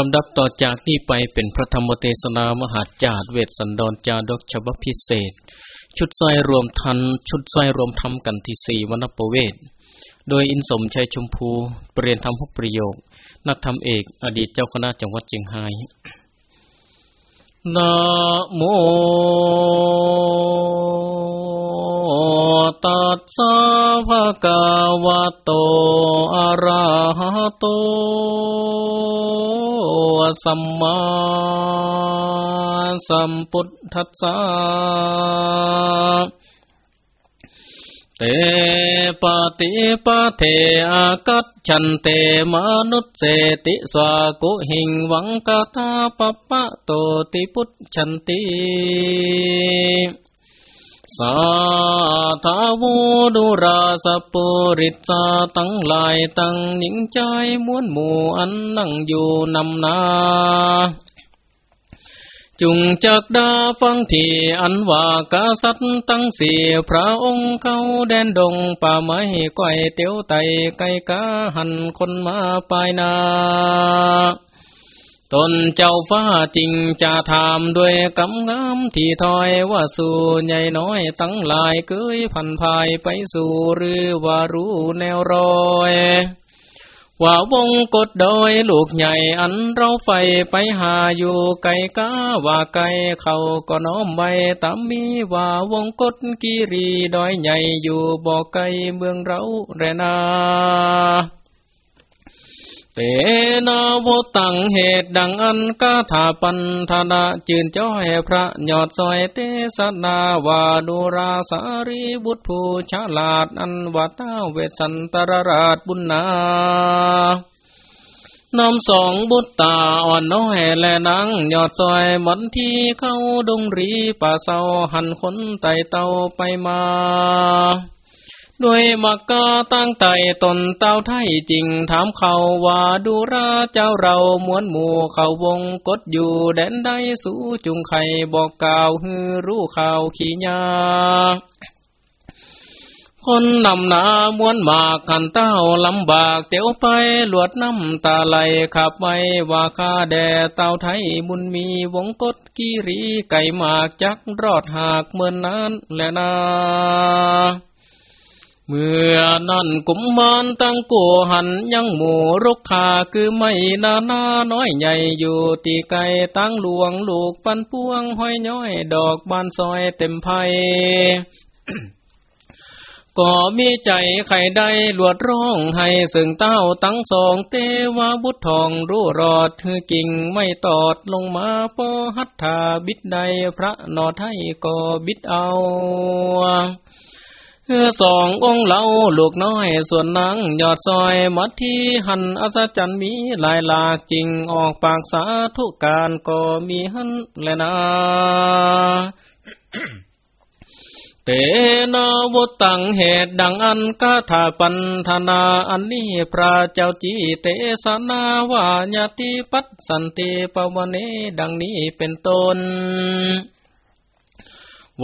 ลำดับต่อจากนี้ไปเป็นพระธรรมเทศนามหาจารเวทสันดรจาดกฉบับพิเศษ ชุดซอยรวมทัน ชุดซอยรวมทำกันที่สี่วนประเวทโดยอินสมชัยชมพู เปลี่ยนทำหกประโยค นักธรรมเอก อดีตเจ้าคณะจังหวัดเชียงรายนะโมตัสสะภะคะวะโตอะระหะโต สัมมาสัมพุทธัสสะเตปฏิปเทอากัจฉันเตมนุษเสติสวากุหิงวังกาตาปปะโตติพุทชันติ สาธาวูดุราสปุริตาตั้งหลายตั้งหญิงใจม้วนหมู่อันนั่งอยู่นำนา จุงจักดาฟังที่อันว่ากาสัตตั้งสี่พระองค์เข้าแดนดงป่าไม้ก้อยเตียวไตไก่กาหันคนมาปายนา ตนเจ้าฟ้าจริงจะถามด้วยกำงามที่ถอยว่าสู่ใหญ่น้อยตั้งหลายเกยพันภายไปสู่หรือว่ารู้แนวรอยว่าวงกดโดยลูกใหญ่อันเราไฟไปหาอยู่ไก่กาว่าไก่เขาก็น้อมไว้ตามมีว่าวงกดกิรีดอยใหญ่อยู่บ่อไก่เมืองเราแรนา เตนาโวตังเหตุดังอันกาถาปันธนาจืนจ้อยพระยอดซอยเตสนาวาดูราสารีบุตรผู้ฉลาดอันวัตาเวสันตรราชบุญนานำสองบุตรตาอ่อนน้อยและนางยอดซอยมันที่เข้าดงรีป่าเศร้าหันคนไตเตาไปมา ด้วยมักกาตั้งไตตนเต้าไทยจริง ถามเขาว่าดูราเจ้าเรามวนหมู่เขาวงกดอยู่แดนใดสู้จุงไข่บอกกล่าวฮือรู้ข่าวขี้ยาคนนำนามวนมากขันเต้าลำบากเตียวไปหลวดน้ำตาไหลขับไว้ว่าคาแด่เต้าไทยบุญมีวงกดกีรีไก่หมากจักรอดหากเมื่อนนั้นแลนา เมื่อนั้นกุมมานตั้งกัวหันยังหมู่รุกขาคือไม่นานาน้อยใหญ่อยู่ตีไกตั้งหลวงลูกปันพวงห้อยย้อย ดอกบานซอยเต็มไพก็มีใจไข่ได้หลวดร้องให้สึงเต้าตั้งสองเตวาบุตรทองรู้รอดคือกิ่งไม่ตอดลงมาปอหัตถาบิดใดพระนอไทยก็บิดเอา สององค์เล่าลูกน้อยส่วนนางยอดซอยมัดที่หันอัศจรรย์มีหลายหลากจริงออกปากสาทุกการก็มีหันแลนาเตนาวุตังเหตุดังอันกาถาปันธนาอันนี้พระเจ้าจีเตสนาวาญาติปัสสันติปวเนดังนี้เป็นต้น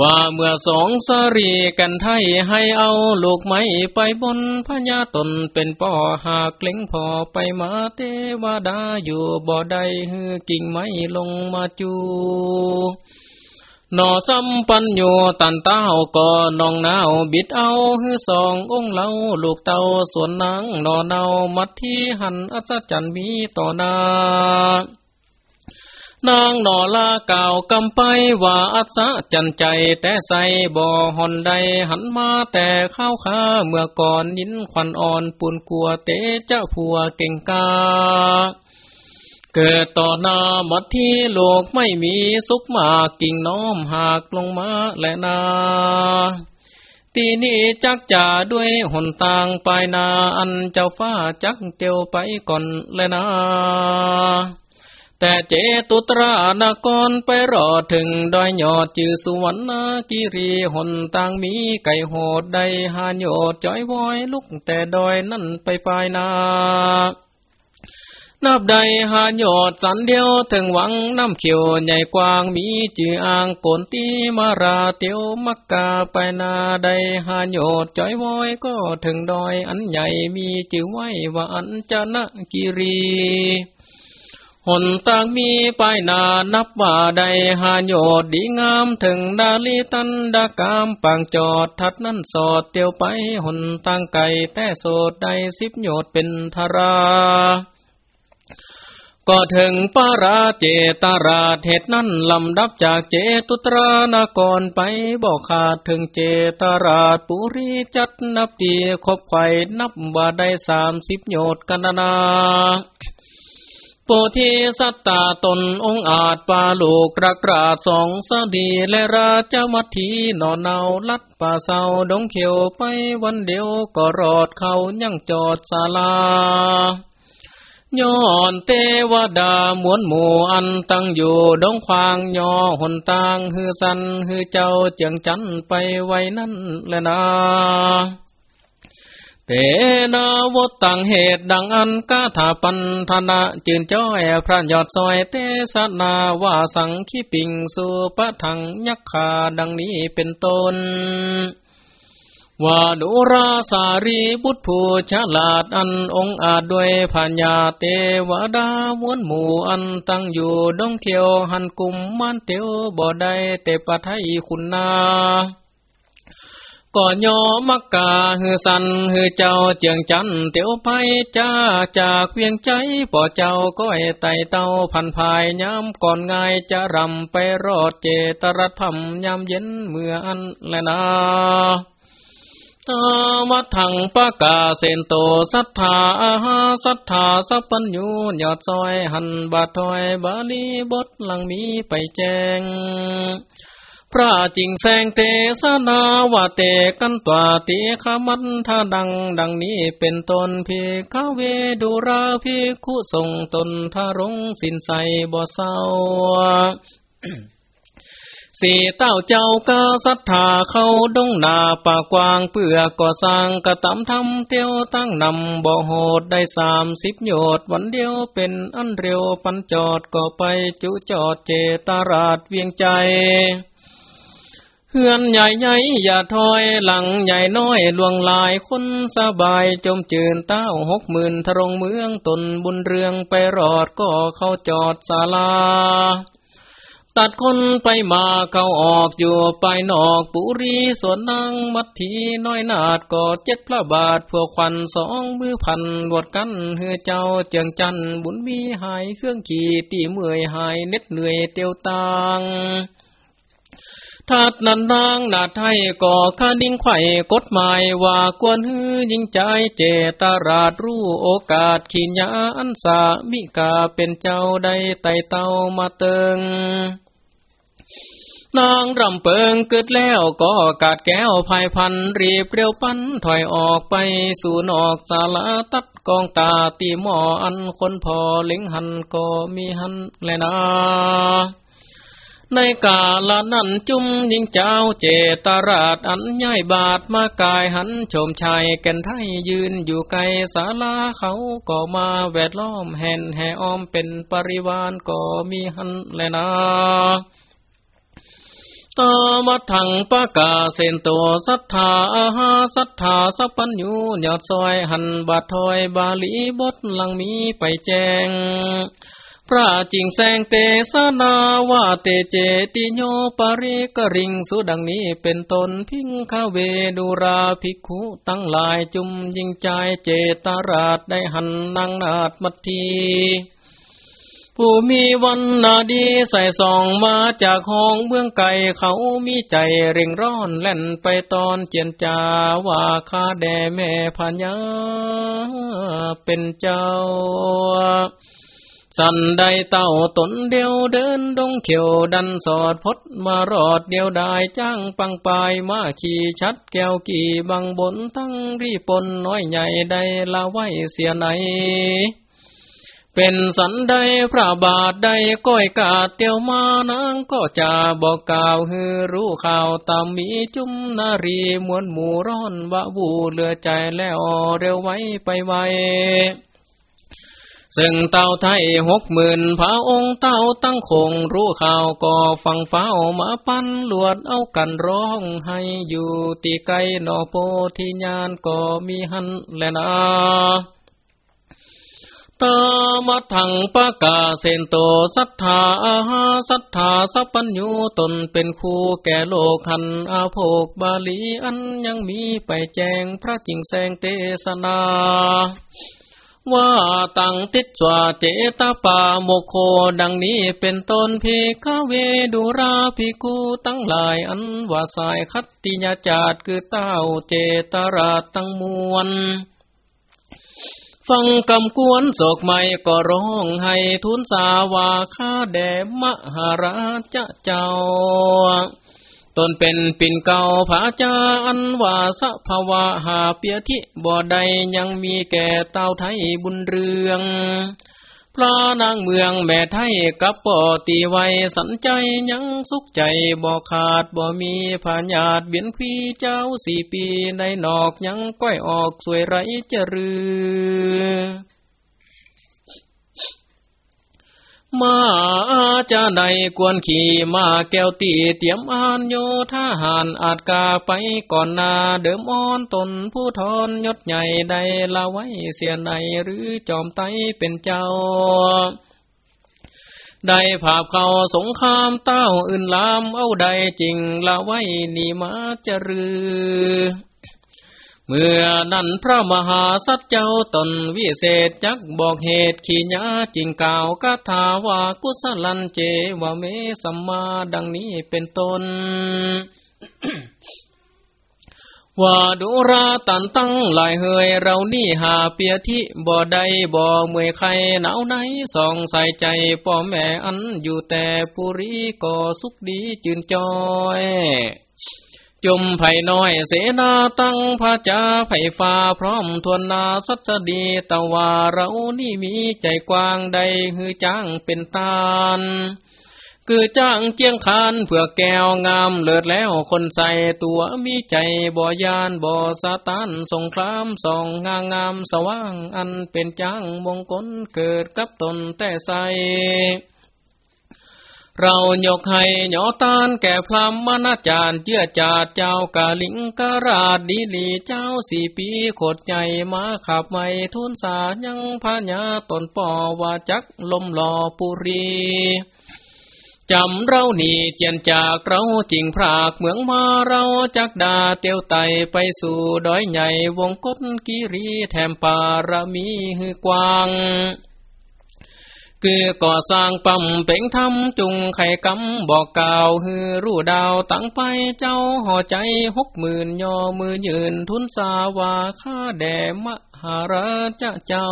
ว่าเมื่อสองสรีกันไทยให้เอาลูกไม้ไปบนพญาตนเป็นป่อหากเล็งพอไปมาเทวดาอยู่บ่อใดฮือกิ่งไม้ลงมาจูหนอสัมปัญโยตันเต้าก็นองนาวบิดเอาฮือสององค์เล่าลูกเต้าส่วนนางหนอเนามัดที่หันอัศจรรย์มีต่อนา นางนอลาเก่ากำไปว่าอัศจันใจแต่ใส่บ่อหอนใดหันมาแต่ข้าวขาเมื่อก่อนยินควันอ่อนปุ่นกลัวเตเจ้าผัวเก่งกา เกิดต่อนามัดที่โลกไม่มีสุขมากกิ่งน้อมหากลงมาและนาตีนี้จักจ่าด้วยหนต่างปลายนาอันเจ้าฟ้าจักเตียวไปก่อนและนา แต่เจตุตรานกรไปรอถึงดอยยอดจือสุวรรณกิรีหนต่างมีไก่โหดใดหานโยดจ้อยวอยลุกแต่ดอยนั่นไปปลายนานับใดหาโยดสันเดียวถึงหวังน้ำเขียวใหญ่กว้างมีจืออ่างโกนตีมาราเตียวมักกาไปนาใดหาโยดจ้อยวอยก็ถึงดอยอันใหญ่มีจือไว้ว่าอันจะนะกิรี หนต่างมีปายนานับว่าใดหาโยดดีงามถึงดาลีตันดากามปังจอดทัดนั่นสอดเตียวไปหนต่างไก่แต่โสดใดสิบโยดเป็นธาราก็ถึงปาราเจตาราเทศนั้นลำดับจากเจตุตรานากรไปบอกขาดถึงเจตาราปุรีจัดนับดีคบไข่นับว่าได้สามสิบโยดกันนา ธิสัตตาตนองอาจปาลูกรักราดสองสดีและราชมัทีนอนเนาลัดป่าเศร้าดงเขียวไปวันเดียวก็รอดเขายังจอดศาลาย้อนเทวดามวนหมู่อันตั้งอยู่ดงควางย่อหนตางฮือสันฮือเจ้าเจียงจันไปไว้นั่นแลนะเต นาวตังเหตุดังอันกาถาปันธนะ จืนจ้อยพระยอดซอยเตสนาว่าสังขีปิงสุปะทังยักขาดังนี้เป็นต้นว่าดุราสารีบุตรผู้ฉลาดอันองอาจด้วยพัญญาเทวดาวนหมู่อันตั้งอยู่ดงเขียวหันกุมมันเตียวบ่ได้เตปะไทยคุณนา ก่อนยอมักกาฮือสันฮือเจ้าเจียงจันเตียวไปจ้าจากเวียงใจป่อเจ้าก็ไอไตเต้าพันภายย้ำก่อนง่ายจะรำไปรอดเจตรัตพัมยามเย็นเมื่ออันแลนาตมัทังปะกาเซนโตสัทธาอาหาสัทธาสัพปัญญูยอดซอยหันบาทอยบาลีบทหลังมีไปแจง พระจิงแสงเตสนาวาเตกันตวาติขมันทาดังดังนี้เป็นตนพีขเวดูราพิคุส่งตนทารงสินใสบ่เศร้าสี่เต้าเจ้ากาศรัทธาเข้าดงนาป่ากวางเปื่อก่อสร้างกระตำทำเตียวตั้งนำบ่อโหดได้สามสิบโยดวันเดียวเป็นอันเร็วปันจอดก็ไปจุจอดเจตาราดเวียงใจ เฮือนใหญ่ใหญ่อย่าถอยหลังใหญ่น้อยลวงลายคนสบายจมจืนเต้าหกหมื่นทรงเมืองตนบุญเรืองไปรอดก็เข้าจอดศาลา ตัดคนไปมาเข้าออกอยู่ไปนอกปุรีสวนนางมัททีน้อยนาดก็เจ็ดพระบาทพวกควันสองมือพันวดกันเฮือเจ้าเจียงจันบุญมีหายเครื่องขี่ตีเมื่อยหายเน็ดเหนื่อยเตียวตัง ทัดนันนางนาไทยก่อข้านิ่งไข่กฎหมายว่ากวนฮือยิงใจเจตราดรู้โอกาสขีญญาอันสามิกาเป็นเจ้าได้ไต่เต้ามาเติงนางรำเปิงเกิดแล้วก็กาดแก้วภายพันรีบเรียวปันถอยออกไปสู่นอกสาลาตัดกองตาตีหมออันคนพอเลิงหันก็มีหันแลนา ในกาลนั้นจุมยิงเจ้าเจตราชอันย่ายบาทมากายหันชมชายแก่นไทยยืนอยู่ไกลศาลาเขาก็มาแวดล้อมแห่นแห่อ้อมเป็นปริวานก็มีหันแลนาตามัทังปะกาเซนโตสัทธาอาหาสัทธาสัพปัญญูยอดซอยหันบาทถอยบาลีบทลังมีไปแจง พระจิงแสงเตสนาวาเตเจติโยปริกริงสุดังนี้เป็นตนพิงคาเวดูราภิกขุตั้งหลายจุมยิงใจเจตาราชได้หันนางนาดมัทีผู้มีวันนาดีใส่ส่องมาจากห้องเบื้องไก่เขามีใจเร่งร้อนแล่นไปตอนเจียนจาว่าคาแด่แม่พญาเป็นเจ้า สันใดเต่าตนเดียวเดินดงเขียวดันสอดพดมารอดเดียวได้จ้างปังปลายมาขี่ชัดแก้วกี่บังบนทั้งรีปนน้อยใหญ่ใดลาไว้เสียไหน เป็นสันใดพระบาทใดก้อยกาเตียวมานางก็จะบอกกล่าวฮือรู้ข่าวตามมีจุมนารีมวนหมู่ร้อนวะวูเหลือใจแล้วเร็วไว้ไปไว ซึ่งเต่าไทยหกหมื่นพระองค์เต่าตั้งคงรู้ข่าวก็ฟังฟ้ามาปั้นลวดเอากันร้องให้อยู่ตีไกนอโพธิญาณก็มีหันแลนาตมัทังปะกาเซนโตสัทธาอาหาสัทธาสัพปัญญูตนเป็นคู่แก่โลกหันอาโภกบาลีอันยังมีไปแจงพระจิงแสงเทศนา ว่าตังติดจวาเจตปาโมโคดังนี้เป็นต้นเพคเวดุราภิกูตั้งหลายอันว่าสายคัตติญาจาตคือเต้าเจตราตั้งมวลฟังกำกวนโศกไม่ก็ร้องให้ทุนสาวาข้าแด่มหาราชเจ้า ตนเป็นปิ่นเก่าผาจาอันว่าสภาวะหาเปียทิบ่อใดยังมีแก่เต้าไทยบุญเรืองพระนางเมืองแม่ไทยกับป่อตีไว้สันใจยังสุขใจบ่ขาดบ่มีผาญาติเบียนควีเจ้าสี่ปีในนอกยังก้อยออกสวยไรเจรือ มาจะใดกวนขี่มาแก้วตีเตรียมอานโยทหารอาจกาไปก่อนนาเดิมอ่อนตนผู้ทอนยศใหญ่ใดละไว้เสียในหรือจอมไตเป็นเจ้าได้ภาพเขาสงครามเต้าอื่นลามเอาใดจริงละไว้นี่มาจะรือ เมื่อนั้นพระมหาสัจเจ้าตนวิเศษจักบอกเหตุขีญาจิงกล่าวกาถาว่ากุศลันเจวเมสัมมาดังนี้เป็นต้นว่าดุราตันตั้งหลายเฮยเรานี่หาเปียทิบ่ได้บ่เมื่อยใครหนาวไหนส่องใส่ใจพ่อแม่อันอยู่แต่ปุรีก็สุขดีจืนจอย จุมไผ่น้อยเสนาตั้งพระจาไผ่ฟ้าพร้อมทวนนาสัจดีตะวาเรานี่มีใจกว้างใดฮือจ้างเป็นตาลคือจ้างเจียงคานเพื่อแก้วงามเลิศแล้วคนใส่ตัวมีใจบ่ยานบ่สาตานสงครามส่องงางามสว่างอันเป็นจ้างมงคลเกิดกับตนแต่ใส เรายกให้หยอตานแก่พรามนาจารย์เจือจาดเจ้ากาลิงกราดดีลีเจ้าสี่ปีโคดใหญ่มาขับไม่ทุนสายังพญาตนป่อว่าจักลมหล่อปุรีจำเราหนีเจียนจากเราจริงพรากเมืองมาเราจักดาเตียวไตไปสู่ดอยใหญ่วงกฏกิรีแถมปารมีหือกวาง คือก่อสร้างปั๊มเป่งทำจุงไข่กำบอกกล่าวฮือรู้ดาวตั้งไปเจ้าห่อใจหกหมื่นยอมือยืนทุนสาวาข้าแด่มหาราชเจ้า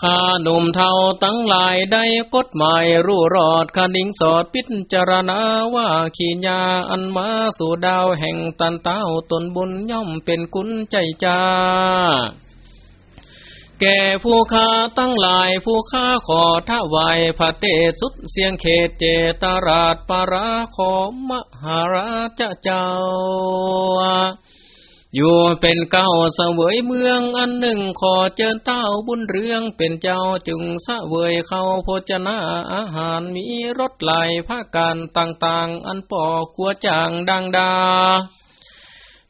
ข้าหนุ่มเทาตั้งหลายได้กฎหมายรู้รอดคาดิ่งสอดพิจารณาว่าขีญาอันมาสู่ดาวแห่งตันเต้าตนบุญย่อมเป็นกุญใจจ้า แก่ผู้ค้าตั้งหลายผู้ค้าขอถวายพระเตสุดเสียงเขตเจตราชปาราขอมหาราชเจ้า อยู่เป็นเก้าเสวยเมืองอันหนึ่งขอเจิญเต้าบุญเรืองเป็นเจ้าจึงสะเวยเข้าโภชนาอาหารมีรสไหลภาการต่างๆ อันปอขัวจางดังดา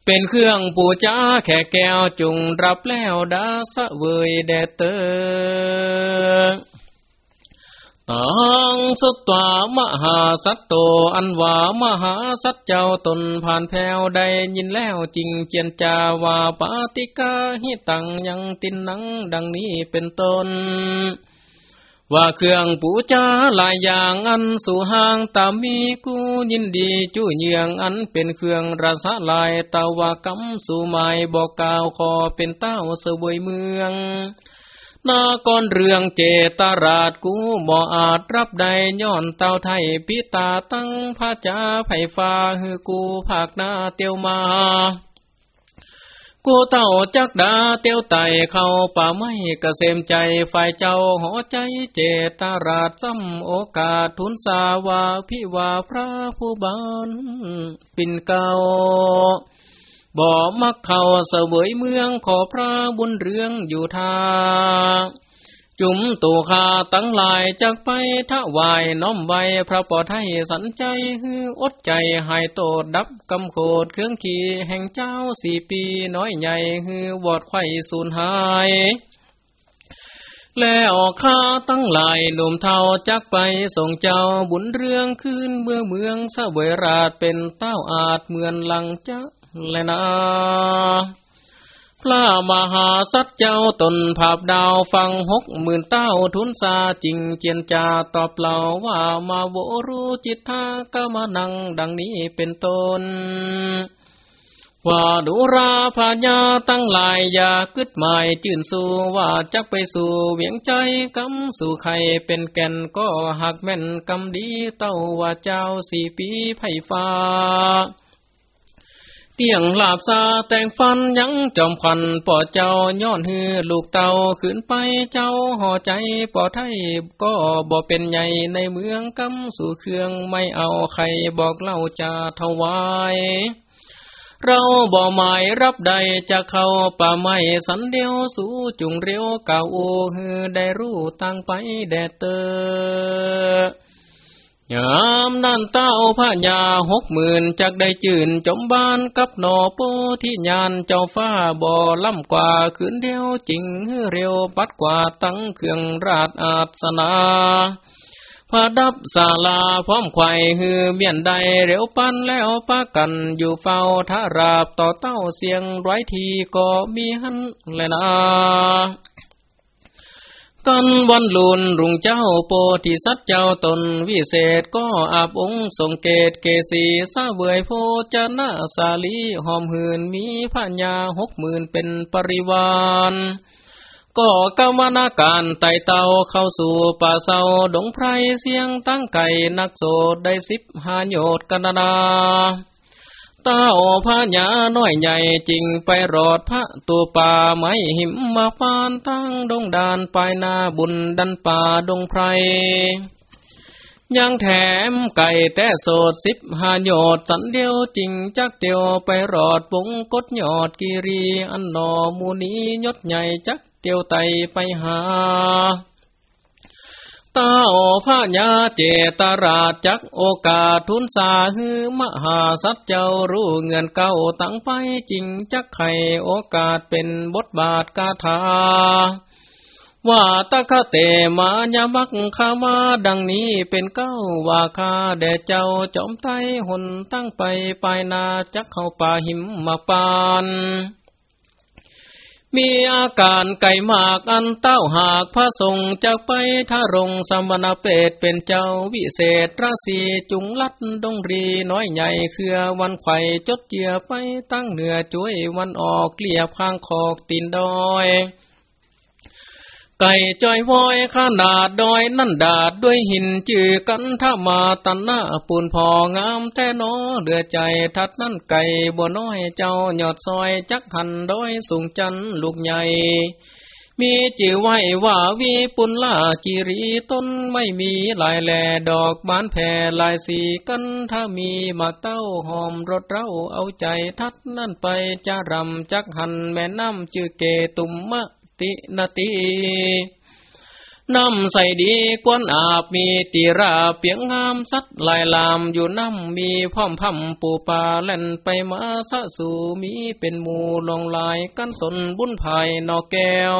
เป็นเครื่องปูจ้าแค่แก้วจุงรับแล้วดาสะเวยแดเตอตังสุตวามหาสัตโตอันว่ามหาสัตเจ้าตนผ่านแผ่วได้ยินแล้วจริงเจียนจาว่าปาติกาหิตังยังตินนังดังนี้เป็นต้น ว่าเครื่องปูจาหลายอย่างอันสู่ห่างตามีกูยินดีจุเยืองอันเป็นเครื่องรสลายตาวากำสู่หมายบอกกล่าวขอเป็นเต้าเสวยเมืองนากรเรื่องเจตราดกูบ่อาจรับได้ย้อนเต้าไทยปิตาตั้งพระจาไผ่ฟ้าฮือกูภาคนาเตียวมา กูเต่าจักดาเตียวไตเข้าป่าไม้กระเสมใจฝ่ายเจ้าหอใจเจตราชซ้ำโอกาสทุนสาวาพิวาพระผู้บานปิ่นเก่าบ่มักเข้าเสวยเมืองขอพระบุญเรืองอยู่ทา จุมตูคาตั้งลายจากไปทวายน้อมไว้พระปอไทยสันใจฮืออดใจหายโตดดับกำโคดเครื่องขี่แห่งเจ้าสี่ปีน้อยใหญ่ฮือวอดไข่สูญหายแล้วข้าตั้งหลายหนุ่มเทาจักไปส่งเจ้าบุญเรื่องขึ้นเมืองเมืองสเวยราชเป็นเต้าอาจเหมือนหลังจะและนา พระมหาสัตเจ้าตนภาพดาวฟังหกหมื่นเต้าทุนซาจริงเจียนจาตอบเล่าว่ามาโวรู้จิตทากมานังดังนี้เป็นต้นว่าดุราพญาตั้งหลายอย่ากึดหมายจื่นสู่ว่าจักไปสู่เวียงใจกำสู่ใครเป็นแก่นก็หักแม่นกำดีเต้าว่าเจ้าสี่ปีไผ่ฟ้า เตียงลาบซาแต่งฟันยังจอมควันปอเจ้าย้อนฮือลูกเตาขึ้นไปเจ้าห่อใจปอไทยก็บ่เป็นใหญ่ในเมืองกำสู่เครื่องไม่เอาใครบอกเล่าจะถวายเราบ่หมายรับใดจะเข้าป่าไม้สันเดียวสู่จุงเรียวเก่าฮือได้รู้ตั้งไปแดดเตอ ยามนั่นเต้าพระยาหกหมื่นจักได้จื่นจมบ้านกับหนอโปที่ยานเจ้าฟ้าบ่อล่ำกว่าขืนเดียวจริงเร็วปัดกว่าตั้งเครื่องราชอาสนาพาดับศาลาพร้อมไข่ฮือเมียนใดเร็วปันแล้วปากันอยู่เฝ้าทาราบต่อเต้าเสียงไร้ทีก็มีหันแลยนะ กันวันลุนรุงเจ้าโปธิสัตเจ้าตนวิเศษก็อาบองค์ทรงเกตเกสีสาเวยโพจนาสาลีหอมหืนมีพญาหกหมื่นเป็นปริวานก็กรรมนาการไต่เต่าเข้าสู่ป่าเศร้าดงไพรเสียงตั้งไก่นักโสดได้สิบหาโยดกันนา เต้าพระญาน้อยใหญ่จริงไปรอดพระตัวป่าไม้หิมมาฟานตั้งดงดานปลายนาบุญดันป่าดงไพรยังแถมไก่แต่โสดสิบหาโยดสันเดียวจริงจักเตียวไปรอดปงกดยอดกิรีอันนอมูนียศใหญ่จักเตียวไตไปหา ตาโอพระญาเจตราจักโอกาสทุนสาฮือมหาสัจเจ้ารู้เงินเก้าตั้งไปจริงจักไข่โอกาสเป็นบทบาทกาถาว่าตะคะเตมายามักขามาดังนี้เป็นเก้าว่าคาแด่เจ้าจอมไทยหนตั้งไปปลายนาจักเข้าป่าหิมมาปาน มีอาการไก่มากอันเต้าหากพระทรงจะไปท่ารงสมณเปตเป็นเจ้าวิเศษราศีจุงลัดดงรีน้อยใหญ่เครือวันไข่จดเจียไปตั้งเหนือจุ้ยวันออกเกลียบข้างคอกตินดอย ไก่จอยวอยขนาดดอยนั่นดาดด้วยหินจือกันถ้ามาตันหน้าปูนพองามแต่นอเดือใจทัดนั่นไก่บัวน้อยเจ้าหยอดซอยจักหันดอยสูงจันลูกใหญ่มีจือไว้ว่าวีปุนล่ากิรีต้นไม่มีลายแหล่ดอกบานแผ่ลายสีกันถ้ามีมาเต้าหอมรถเราเอาใจทัดนั่นไปจะรำจักหันแม่น้ำจือเกตุมมะ ตินาตีน้ำใส่ดีกวนอาบมีตีราเปียงงามสัดลายลามอยู่น้ำมีพ่อมพัมปูปลาเล่นไปมาสะสู่มีเป็นหมูลงลายกันตนบุญภายนอแก้ว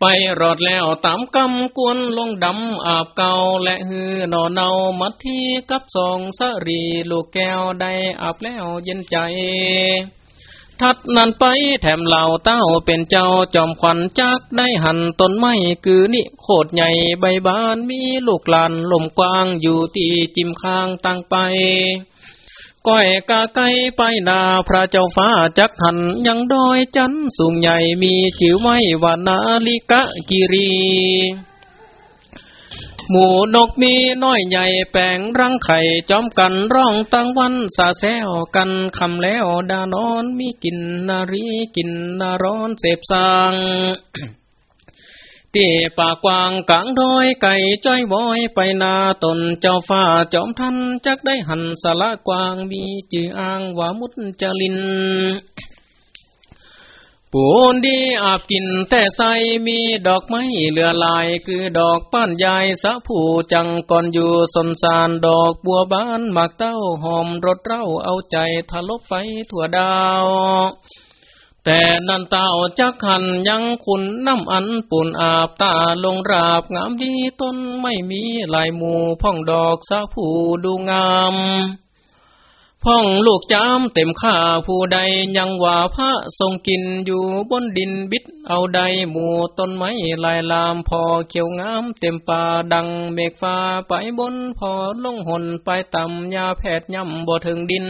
ไปรอดแล้วตามกำกวนลงดำอาบเก่าและฮือนอเนามัดที่กับสองสรีลูกแก้วได้อาบแล้วเย็นใจ ทัดนันไปแถมเหล่าเต้าเป็นเจ้าจอมขวัญจักได้หันต้นไม้คือนี่โคตรใหญ่ใบบานมีลูกลานลมกว้างอยู่ตีจิมข้างตั้งไปก้อยกาไก่ไปนาพระเจ้าฟ้าจักหันยังดอยจันสูงใหญ่มีชื่อไว้ว่านาลิกะกิรี หมูนกมีน้อยใหญ่แปลงรังไข่จอมกันร้องตั้งวันสาแซวกันคำแล้วดานอนมีกินนารีกินนาร้อนเสพสางตีป่ากวางกลางดอยไก่จ้อยบอยไปนาตนเจ้าฟ้าจอมทันจักได้หันสละกวางมีจืออ้างว่ามุดจลิน ปูนดีอาบกินแต่ใสมีดอกไม้เหลือลายคือดอกป้านใหญ่สะผูจังก่อนอยู่สนสารดอกบัวบานหมากเต้าหอมรถเร้าเอาใจทะลบไฟถั่วดาวแต่นันเต่าจักขันยังคุณน้ำอันปุ่นอาบตาลงราบงามดีต้นไม่มีลายหมูพ่องดอกสะผูดูงาม พ่องลูกจามเต็มข้าผู้ใดยังว่าพระทรงกินอยู่บนดินบิดเอาใดหมู่ต้นไม้ลายลามพอเขียวงามเต็มป่าดังเมฆฟ้าไปบนพอลงหนไปต่ำยาแพทย์ย่ำบ่ถึงดิน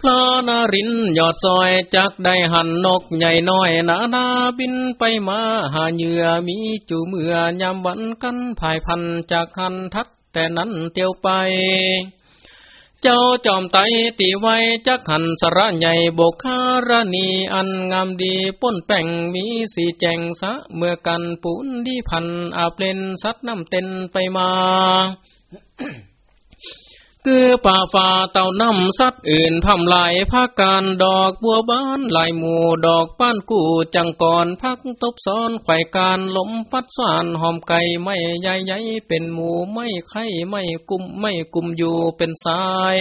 พระนารินยอดซอยจักได้หันนกใหญ่น้อยนานาบินไปมาหาเหยื่อมีจูเมื่อยามวันกันภายพันจากหันทัดแต่นั้นเตียวไป เจ้าจอมไตตีไว้จักหันสระใหญ่บกคารณีอันงามดีป้นแป่งมีสีแจงสะเมื่อกันปุนดีพันอาเปลนสัดน้ำเต็นไปมา คือป่าฝ่าเต่าน้ำสัตว์อื่นพำลายพักการดอกบัวบานลายหมู่ดอกป้านกูจังก่อนพักตบซ้อนไข่การลมพัดสานหอมไก่ไม่ใหญ่ใหญ่เป็นหมูไม่ไข่ไม่กุมไม่กุมอยู่เป็นสาย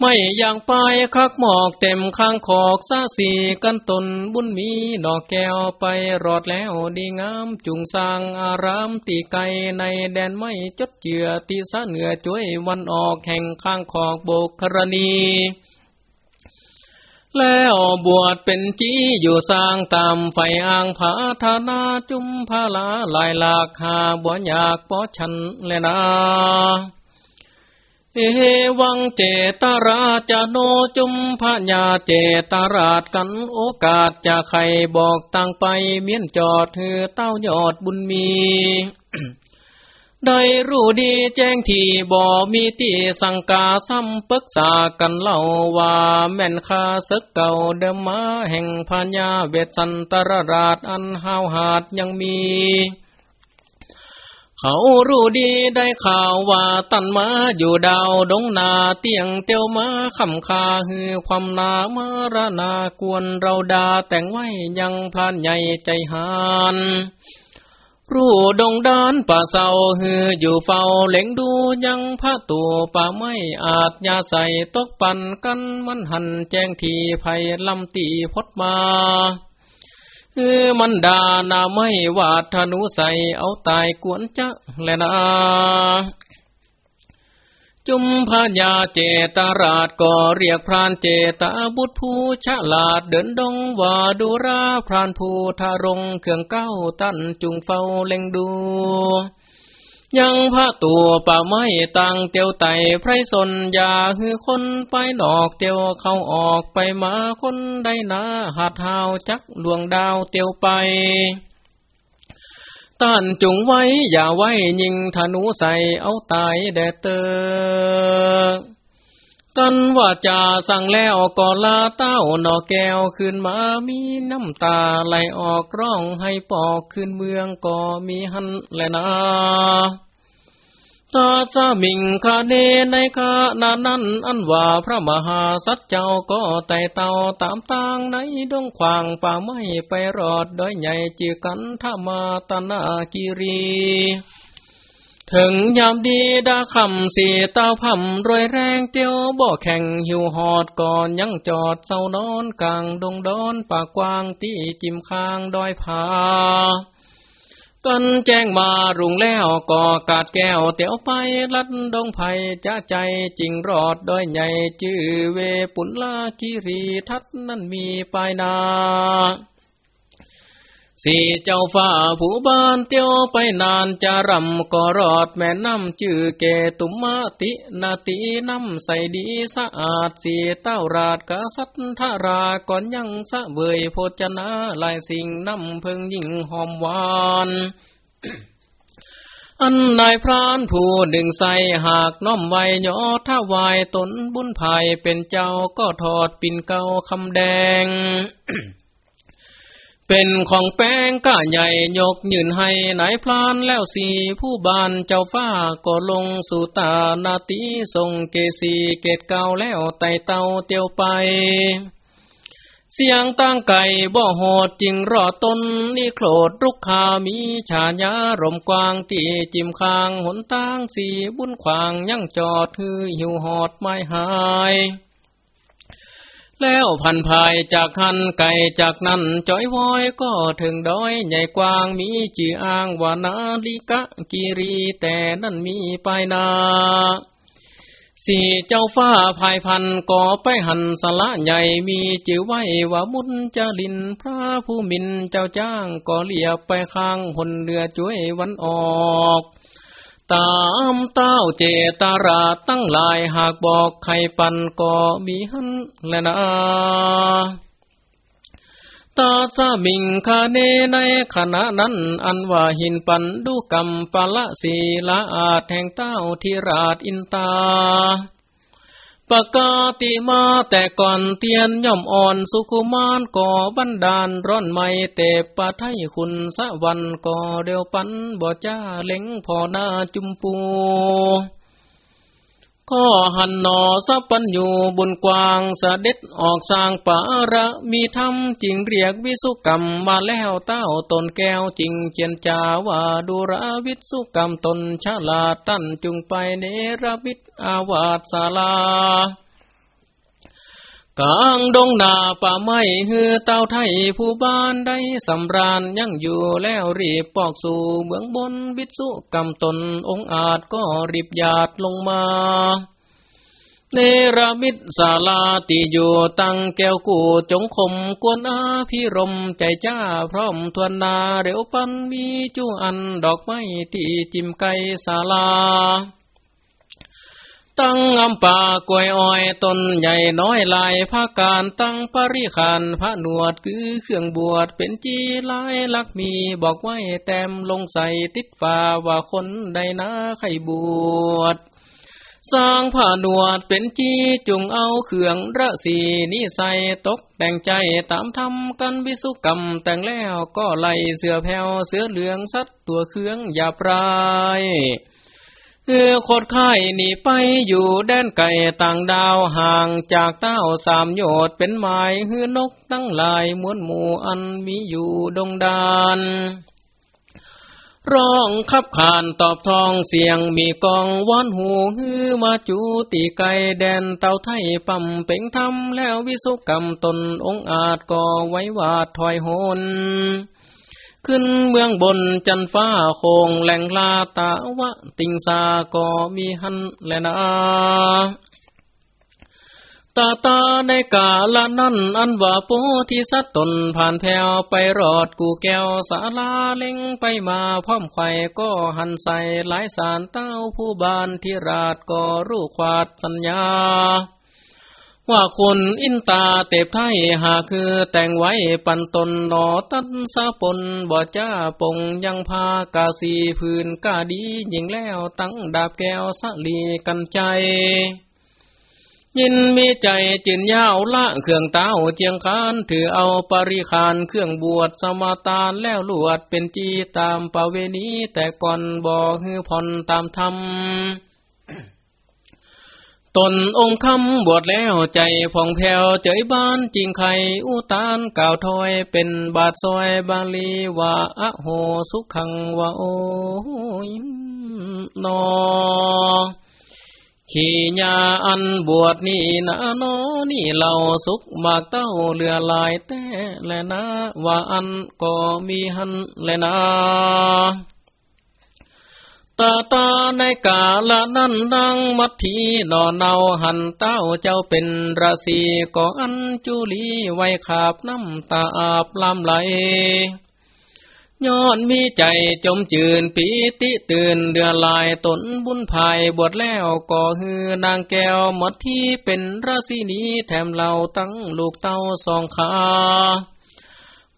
ไม่อย่างปายคักหมอกเต็มข้างขอกซาสีกันตนบุญมีดอกแก้วไปรอดแล้วดีงามจุงสร้างอารามตีไกในแดนไม่จดเจือตีสะเหนือช่วยวันออกแห่งข้างขอกโบกครณีแล้วบวชเป็นจีอยู่สร้างตามไฟอ่างผาธานาจุมพาลาลายหลากหาบวอยากปอฉันเลนา เอวังเจตราจโนจุมพญาเจตราดกันโอกาสจะใครบอกต่างไปเมียนจอดเธอเต้ายอดบุญมีได้รู้ดีแจ้งที่บ่มีตีสังกาซ้ำปึกษากันเล่าว่าแม่นคาซึกเก่าเดิมมาแห่งพญาเวทสันตรราชอันห้าวหาดยังมี เขารู้ดีได้ข่าวว่าตันมาอยู่ดาวดงนาเตียงเตียวมาคำคาฮือความนามารนากวนเราดาแต่งไว้ยังพลานใหญ่ใจหานรู้ดงดานป่าเศร้าฮืออยู่เฝ้าเล็งดูยังพระตัวป่าไม่อาจยาใส่ตกปันกันมันหันแจ้งทีภัยลำตีพดมา เออมันดานาไม่วาดธนูใสเอาตายกวนจะแลนะจุมพญาเจตาราชก็เรียกพรานเจตาบุตรผู้ฉลาดเดินดงว่าดูราพรานผู้ทารงเครื่องเก้าตั้นจุงเฝ้าเล็งดู ยังพระตัวป่าไม้ตังเตียวไตไพรสนยาฮือคนไปดอกเตียวเข้าออกไปมาคนได้นาหัดหาวจักดวงดาวเตียวไปต้านจุงไว้อย่าไว้ยิงธนูใส่เอาตายแดดเตอกันว่าจะสั่งแล้วก็ลาเต้าหนอแก้วขึ้นมามีน้ำตาไหลออกร้องให้ปอกขึ้นเมืองก็มีหันแลนะ ตาสามิงคาเนในคานานั้น อันว่าพระมหาสัจเจ้าก็ไต่เต่าตามตางในดงขวางป่าไม้ไปรอดโดยใหญ่จือกันธามาตนากิรีถึงยามดีดาคำสีเต้าพำรวยแรงเตียวบ่อแข่งหิวหอดก่อนยังจอดเศร้านอนกลางดงดอนปากกว้างที่จิมค้างดอยผา กันแจ้งมารุงแล้วก่อกาดแก้วเตียวไปลัดดงไผ่จะใจจริงรอดด้อยใหญ่จื้อเวปุนลากิรีทัดนั่นมีปลายนา สี่เจ้าฟ้าผู้บ้านเตียวไปนานจะรำก็รอดแม่น้ำจื่อเกตุมาตินาตีน้ำใสดีสะอาดสีเต้าราดกษัตริย์ทาราก่อนยังสะเบยโพจนาลายสิ่งน้ำเพิงยิ่งหอมหวานอันนายพรานผู้ดึงใส่หากน้อมไวยอถ้าวายตนบุญภายเป็นเจ้าก็ถอดปิ่นเก่าคำแดง เป็นของแป้งก้าใหญ่ยกยืนให้นายพลานแล้วสีผู้บานเจ้าฟ้าก็ลงสู่ตานาตีทรงเกสีเกตเก่าแล้วไต่เตาเตียวไป เสียงตั้งไก่บ่โหดจริงรอตนนี่โคลดรุกคามีฉายารมกวางตีจิมคางหนตั้งสีบุญขวางยั่งจอดฮือหิวหอดไม่หาย แล้วพันภายจากหันไก่จากนั้นจอยวอยก็ถึงดอยใหญ่กว้างมีจีอ้างวานาลิกะกิรีแต่นั่นมีปายนาสี่เจ้าฟ้าภายพันก่อไปหันสละใหญ่มีจือไว้ว่ามุนจะลินพระผู้มินเจ้าจ้างก็เลียบไปข้างหนเรือช่วยวันออก ตามเต้าเจตาราตั้งลายหากบอกใครปันก็มีหันแลนะตาสาบิงคาเนในขณะนั้น อันว่าหินปันดูกรรมปละศีละอาจแห่งเต้าทิราชอินตา ปกาติมาแต่ก่อนเตียนย่อมอ่อนสุขุมานก่อบันดาลร้อนไม่เตปะไทยคุณสะวันก่อเดียวปันบ่จ้าเล็งพอหน้าจุมปู ข้อหันหนอสัปัญญูบุญกวางเสด็จออกสร้างป่าระมีธรรมจริงเรียกวิสุกรรมมาแล้วเต้าตนแก้วจริงเจียนจาว่าดูระวิสุกรรมตนฉลาดตั้นจุงไปเนรวิทอาวาสาลา กลางดงนาป่าไม้ฮือเต้าไทยผู้บ้านได้สำราญยังอยู่แล้วรีบปอกสู่เมืองบนวิสุกรรมตนองอาจก็รีบหยาดลงมา เนรมิตศาลาติอยู่ตั้งแก้วกูจงคมกวนอาพิรมใจจ้าพร้อมทวนนาเร็วปันมีจูอันดอกไม้ที่จิมไกศาลา ตั้งอำป่ากวยอ้อยต้นใหญ่น้อยลายภาการตั้งปริขานพระหนวดคือเครื่องบวชเป็นจีลายลักมีบอกไว้แต้มลงใส่ติดฟ้าว่าคนใดนะใครบวชสร้างผ้าหนวดเป็นจีจุงเอาเครื่องระสีนี่ใส่ตกแต่งใจตามทำกันวิสุกรรมแต่งแล้วก็ไล่เสือแผวเสือเหลืองสัดตัวเครื่องอย่าปลาย เออโคดไข่หนีไปอยู่แดนไก่ต่างดาวห่างจากเต้าสามโยดเป็นหมายฮือนกตั้งลายมวนหมู่อันมีอยู่ดงดานร้องขับขานตอบทองเสียงมีกองวันหูฮือมาจูตีไก่แดนเต่าไทยปั่มเป่งทำแล้ววิสุกรรมตนองอาจก่อไว้วาดถอยหน ขึ้นเมืองบนจันฟ้าโคงแหล่งลาตาวะ ติงสาก็มีหันแลนาตาตาในกาละนั้นอันว่าโพธิสัตตนผ่านแผ่วไปรอดกูแก้วสาลาเล็งไปมาพร้อมไข่ก็หันใส่หลายสารเต้าผู้บานที่ราดก็รู้ควาดสัญญา ว่าคนอินตาเตบไทยหาคือแต่งไว้ปันตนนอตันสาปนบ่จ้าปงยังพากาสีฟืนกาดียิงแล้วตั้งดาบแก้วสะลีกันใจ ยินมีใจจินยาวละเครื่องเต้าเจียงคานถือเอาปริคานเครื่องบวชสมาตานแล้วลวดเป็นจีตามปเวณีแต่ก่อนบอกฮือผ่อนตามธรรม ตนองค์คำบวชแล้วใจผ่องแผ้วเจยบ้านจริงไข่อุตานกล่าวถอยเป็นบาทซอยบาลีว่าอะโหสุขังว่าโอยนอขี่ยาอันบวชนี่นะนอนี่เราสุกมากเต้าเรือลายแต่และนะว่าอันก็มีหันและนะ ตาตาในกาละนั้นดังมัททีนอเนาหันเต้าเจ้าเป็นราศีก่ออันจุลีไว้ขาบน้ำตาอาบลำไหลย้อนมีใจจมจืนปีติตื่นเดือลายตนบุญภายบวชแล้วก่อฮือนางแก้วมัททีเป็นราศีนี้แถมเราตั้งลูกเต้าสองขา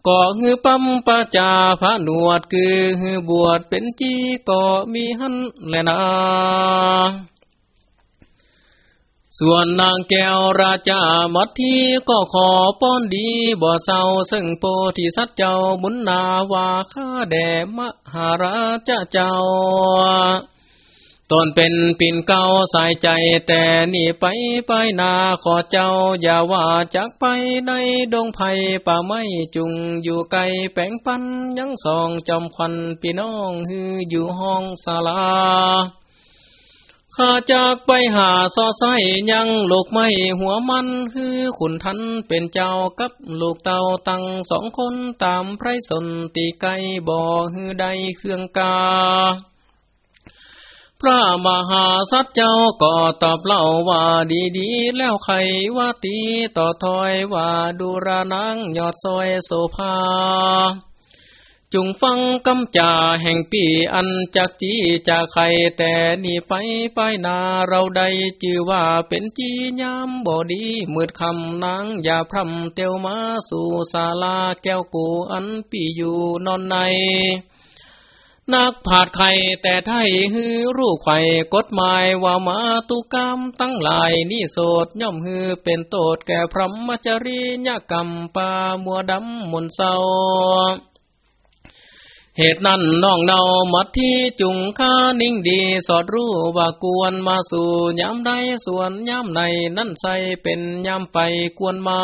ก็ฮือปั๊มปะจาพระหนวดคือฮือบวชเป็นจีก็มีหันแลนาส่วนนางแก้วราชามัททีก็ขอป้อนดีบ่เศร้าซึ่งโพธิสัตว์เจ้าบุญนาวาข้าแด่มหาราชเจ้า ตนเป็นปิ่นเก่าสายใจแต่นี่ไปไปนาขอเจ้า อย่าว่าจากไปในดงไผ่ป่าไม้จุงอยู่ไกลแป้งปันยังสองจอมควันพี่น้องฮืออยู่ห้องศาลาข้าจากไปหาซอไซยังลูกไม่หัวมันคือขุนทันเป็นเจ้ากับลูกเต่าตั้งสองคนตามไพรสนตีไกบ่อฮือใดเครื่องกา พระมหาสัจเจ้าก็ตอบเล่าว่าดีดีแล้วใครว่าตีต่อถอยว่าดูรานังยอดซอยโสภาจุงฟังกำจ่าแห่งปีอันจากจีจากใครแต่นี่ไปไปนาเราใดจือว่าเป็นจียามบอดีมืดคำนางอย่าพรำเตียวมาสู่ศาลาแก้วกูอันปีอยู่นอนใน นักผาดไข่แต่ไทยฮือรู้ไข่กฎหมายว่ามาตุกรรมตั้งหลายนี่โสดย่อมฮือเป็นโตดแก่พรหมจริยกรรมปามัวดำมนเศร้าเหตุนั้นน้องเนามัดที่จุงค้านิ่งดีสอดรู้ว่ากวนมาสู่ยามใดส่วนยามในนั่นใสเป็นยามไปกวนมา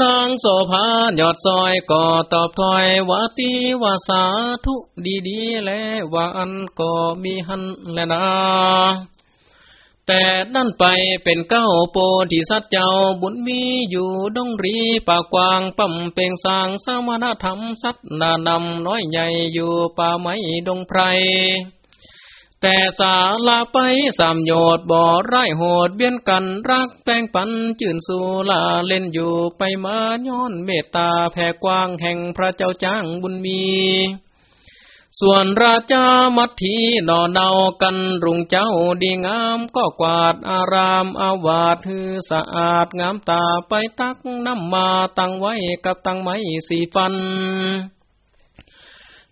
นางโสภาหยอดซอยก็ตอบถอยวาตีวาสาธุดีดีและวาอันก็มีหันแลนา แต่นั่นไปเป็นเก้าโปธิสัตเจ้าบุญมีอยู่ดงรีป่ากวางปั่มเป่งสางสมณธรรมสัตนานำน้อยใหญ่อยู่ป่าไม้ดงไพร แต่สาลาไปสามโยดบ่อไร่โหดเบี้ยนกันรักแป้งปันจื่นสูลาเล่นอยู่ไปมาย้อนเมตตาแผ่กว้างแห่งพระเจ้าจ้างบุญมี ส่วนราชามัททีนอเนากันรุงเจ้าดีงามก็กวาดอารามอาวาดฮือสะอาดงามตาไปตักน้ำมาตั้งไว้กับตั้งไม้สีฟัน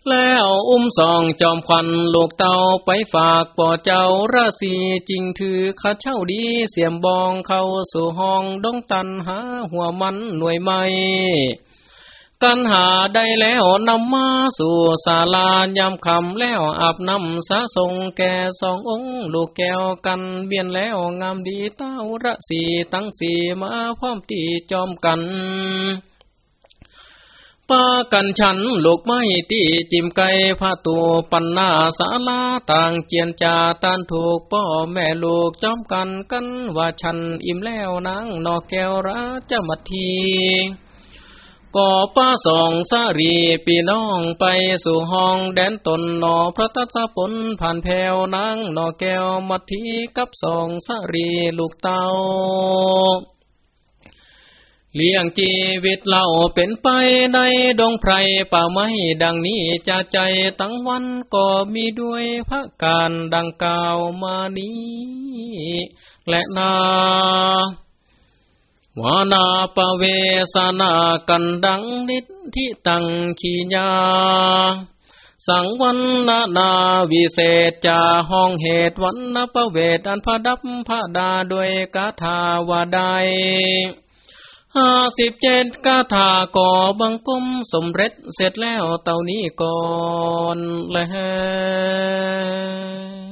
แล้วอุ้มสองจอมควันลูกเต่าไปฝากป่อเจ้าราศีจริงถือข้าเช่าดีเสียมบองเข้าสู่ห้องดงตันหาหัวมันหน่วยไม่กันหาได้แล้วนำมาสู่ศาลายำคำแล้วอาบน้ำสะทรงแก่สององค์ลูกแก้วกันเบียนแล้วงามดีเต้าระสีตั้งสีมาพร้อมตีจอมกัน ปากันฉันลูกไม้ตีจิมไก่ผ้าตัวปันนาสาลาต่างเจียนจาตานถูกพ่อแม่ลูกจอมกันกันว่าฉันอิ่มแล้วนางนอกแก้วราชมัทีก่อป้าสองสารีปีน้องไปสู่ห้องแดนตนนอพระตัสปนผ่านแผ่วนางนอแก้วมัทีกับสองสารีลูกเต้า เลี้ยงจีวิตเล่าเป็นไปในดงไพรป่าไม้ดังนี้จะใจตั้งวันก็มีด้วยพระการดังกล่าวมานี้ และนาวานาปเวสนากันดังนิทิตังขีญาสังวันนานาวิเศษจาห้องเหตุวันนปเวทอันพดับพระดาด้วยกาถาวาได ห้าสิบเจ็ดกาถาก่อบังกุมสมเร็จเสร็จแล้วเต่านี้ก่อนแล้ว